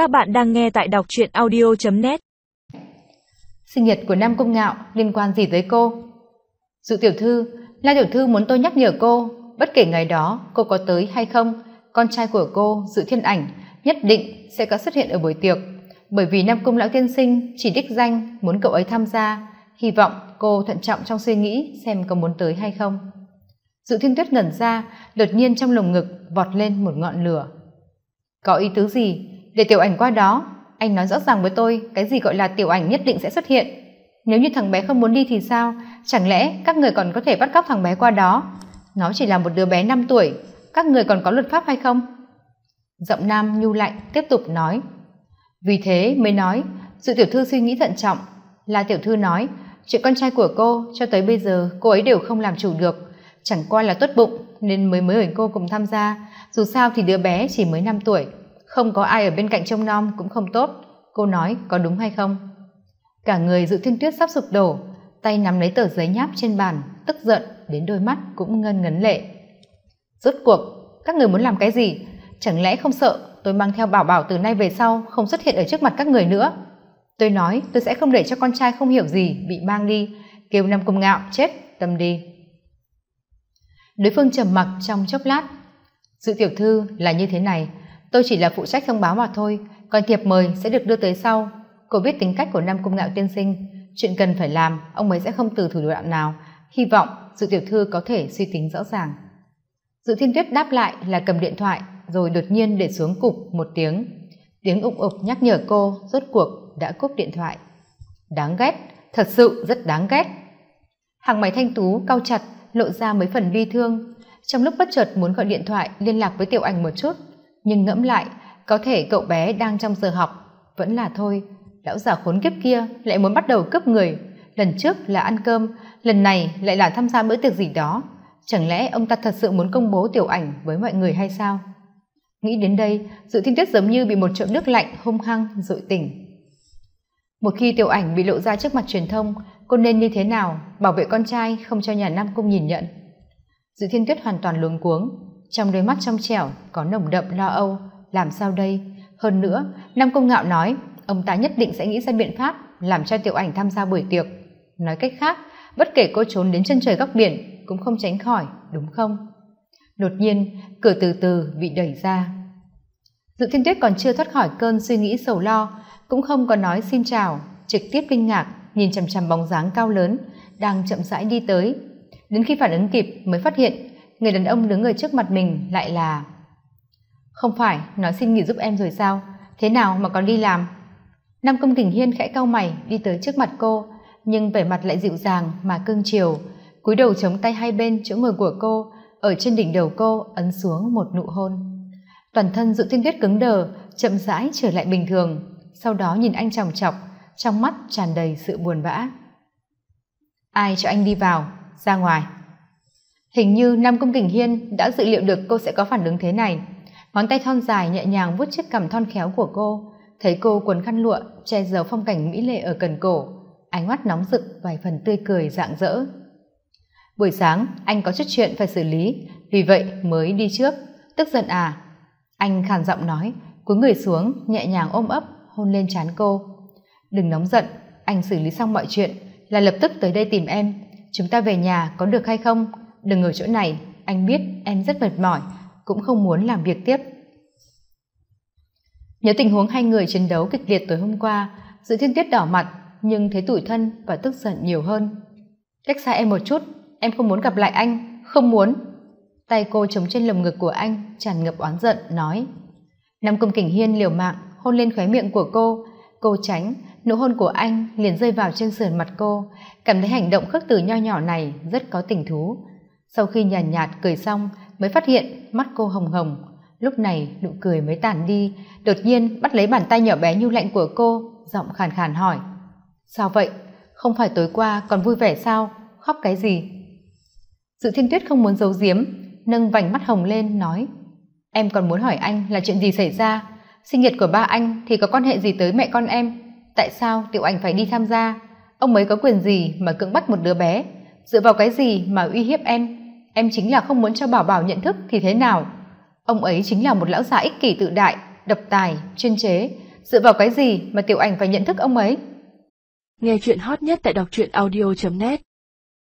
Các bạn đang nghe tại đọc truyện audio.net Sinh nhật của Nam Công Ngạo liên quan gì tới cô? Dụ tiểu thư, La tiểu thư muốn tôi nhắc nhở cô, bất kể ngày đó cô có tới hay không, con trai của cô, Dự Thiên Ảnh, nhất định sẽ có xuất hiện ở buổi tiệc. Bởi vì Nam Cung Lão Tiên Sinh chỉ đích danh muốn cậu ấy tham gia, hy vọng cô thận trọng trong suy nghĩ xem có muốn tới hay không. Dự Thiên Tuyết ngẩn ra, đột nhiên trong lồng ngực vọt lên một ngọn lửa. Có ý tứ gì? Để tiểu ảnh qua đó, anh nói rõ ràng với tôi cái gì gọi là tiểu ảnh nhất định sẽ xuất hiện. Nếu như thằng bé không muốn đi thì sao? Chẳng lẽ các người còn có thể bắt cóc thằng bé qua đó? Nó chỉ là một đứa bé năm tuổi, các người còn có luật pháp hay không? Giọng nam nhu lạnh tiếp tục nói. Vì thế mới nói, sự tiểu thư suy nghĩ thận trọng. Là tiểu thư nói, chuyện con trai của cô cho tới bây giờ cô ấy đều không làm chủ được. Chẳng qua là tốt bụng nên mới mới mời cô cùng tham gia. Dù sao thì đứa bé chỉ mới năm tuổi không có ai ở bên cạnh trông nom cũng không tốt. Cô nói, có đúng hay không? Cả người dự thiên tuyết sắp sụp đổ, tay nắm lấy tờ giấy nháp trên bàn, tức giận, đến đôi mắt cũng ngân ngấn lệ. Rốt cuộc, các người muốn làm cái gì? Chẳng lẽ không sợ tôi mang theo bảo bảo từ nay về sau không xuất hiện ở trước mặt các người nữa? Tôi nói, tôi sẽ không để cho con trai không hiểu gì bị mang đi. Kêu năm công ngạo, chết, tâm đi. Đối phương trầm mặc trong chốc lát. Dự tiểu thư là như thế này tôi chỉ là phụ trách thông báo mà thôi, còn thiệp mời sẽ được đưa tới sau. Cô biết tính cách của nam cung ngạo tiên sinh. Chuyện cần phải làm, ông ấy sẽ không từ thủ đoạn nào. Hy vọng dự tiểu thư có thể suy tính rõ ràng. Dự thiên tuyết đáp lại là cầm điện thoại, rồi đột nhiên để xuống cục một tiếng. Tiếng ụng ục nhắc nhở cô, rốt cuộc đã cúp điện thoại. Đáng ghét, thật sự rất đáng ghét. Hàng mày thanh tú, cau chặt, lộ ra mấy phần bi thương. Trong lúc bất chợt muốn gọi điện thoại, liên lạc với tiểu ảnh một chút nhưng ngẫm lại, có thể cậu bé đang trong giờ học. Vẫn là thôi, lão già khốn kiếp kia lại muốn bắt đầu cướp người. Lần trước là ăn cơm, lần này lại là tham gia bữa tiệc gì đó. Chẳng lẽ ông ta thật sự muốn công bố tiểu ảnh với mọi người hay sao? Nghĩ đến đây dự thiên tuyết giống như bị một trộm nước lạnh hung hăng dội tỉnh. Một khi tiểu ảnh bị lộ ra trước mặt truyền thông, cô nên như thế nào bảo vệ con trai không cho nhà nam cung nhìn nhận? Dự thiên tuyết hoàn toàn luống cuống trong đôi mắt trong trẻo có nồng đậm lo âu. Làm sao đây? Hơn nữa, nam công ngạo nói, ông ta nhất định sẽ nghĩ ra biện pháp làm cho tiểu ảnh tham gia buổi tiệc. Nói cách khác, bất kể cô trốn đến chân trời góc biển cũng không tránh khỏi, đúng không? Đột nhiên, cửa từ từ bị đẩy ra. Dự thiên tuyết còn chưa thoát khỏi cơn suy nghĩ sầu lo, cũng không có nói xin chào, trực tiếp kinh ngạc nhìn chằm chằm bóng dáng cao lớn đang chậm rãi đi tới. Đến khi phản ứng kịp mới phát hiện người đàn ông đứng ở trước mặt mình lại là, không phải nói xin nghỉ giúp em rồi sao? Thế nào mà còn đi làm? Nam công kình hiên khẽ cau mày, đi tới trước mặt cô, nhưng vẻ mặt lại dịu dàng mà cương chiều, cúi đầu chống tay hai bên chỗ ngồi của cô, ở trên đỉnh đầu cô ấn xuống một nụ hôn. Toàn thân dự thiên tuyết cứng đờ, chậm rãi trở lại bình thường, sau đó nhìn anh chòng chọc, trong mắt tràn đầy sự buồn bã. Ai cho anh đi vào? Ra ngoài hình như nam công kình hiên đã dự liệu được cô sẽ có phản ứng thế này. Ngón tay thon dài nhẹ nhàng vuốt chiếc cằm thon khéo của cô, thấy cô quấn khăn lụa, che giấu phong cảnh mỹ lệ ở cần cổ. Ánh mắt nóng rực, vài phần tươi cười rạng rỡ. Buổi sáng, anh có chút chuyện phải xử lý, vì vậy mới đi trước. Tức giận à? Anh khàn giọng nói, cúi người xuống, nhẹ nhàng ôm ấp, hôn lên trán cô. Đừng nóng giận, anh xử lý xong mọi chuyện là lập tức tới đây tìm em. Chúng ta về nhà có được hay không? Đừng ở chỗ này, anh biết em rất mệt mỏi, cũng không muốn làm việc tiếp. Nhớ tình huống hai người chiến đấu kịch liệt tối hôm qua dự thiên tuyết đỏ mặt, nhưng thấy tủi thân và tức giận nhiều hơn. Cách xa em một chút, em không muốn gặp lại anh, không muốn. Tay cô chống trên lồng ngực của anh, tràn ngập oán giận, nói. Nam công kình hiên liều mạng, hôn lên khóe miệng của cô. Cô tránh, nụ hôn của anh liền rơi vào trên sườn mặt cô. Cảm thấy hành động khước từ nho nhỏ này rất có tình thú sau khi nhàn nhạt, nhạt cười xong mới phát hiện mắt cô hồng hồng. Lúc này nụ cười mới tàn đi. Đột nhiên bắt lấy bàn tay nhỏ bé nhu lạnh của cô giọng khàn khàn hỏi. Sao vậy? Không phải tối qua còn vui vẻ sao? Khóc cái gì? Dự thiên tuyết không muốn giấu giếm nâng vành mắt hồng lên nói. Em còn muốn hỏi anh là chuyện gì xảy ra? Sinh nhật của ba anh thì có quan hệ gì tới mẹ con em? Tại sao tiểu ảnh phải đi tham gia? Ông ấy có quyền gì mà cưỡng bắt một đứa bé? Dựa vào cái gì mà uy hiếp em? Em chính là không muốn cho bảo bảo nhận thức thì thế nào? Ông ấy chính là một lão già ích kỷ tự đại, độc tài, chuyên chế. Dựa vào cái gì mà tiểu ảnh phải nhận thức ông ấy? Nghe chuyện hot nhất tại đọc truyện audio net.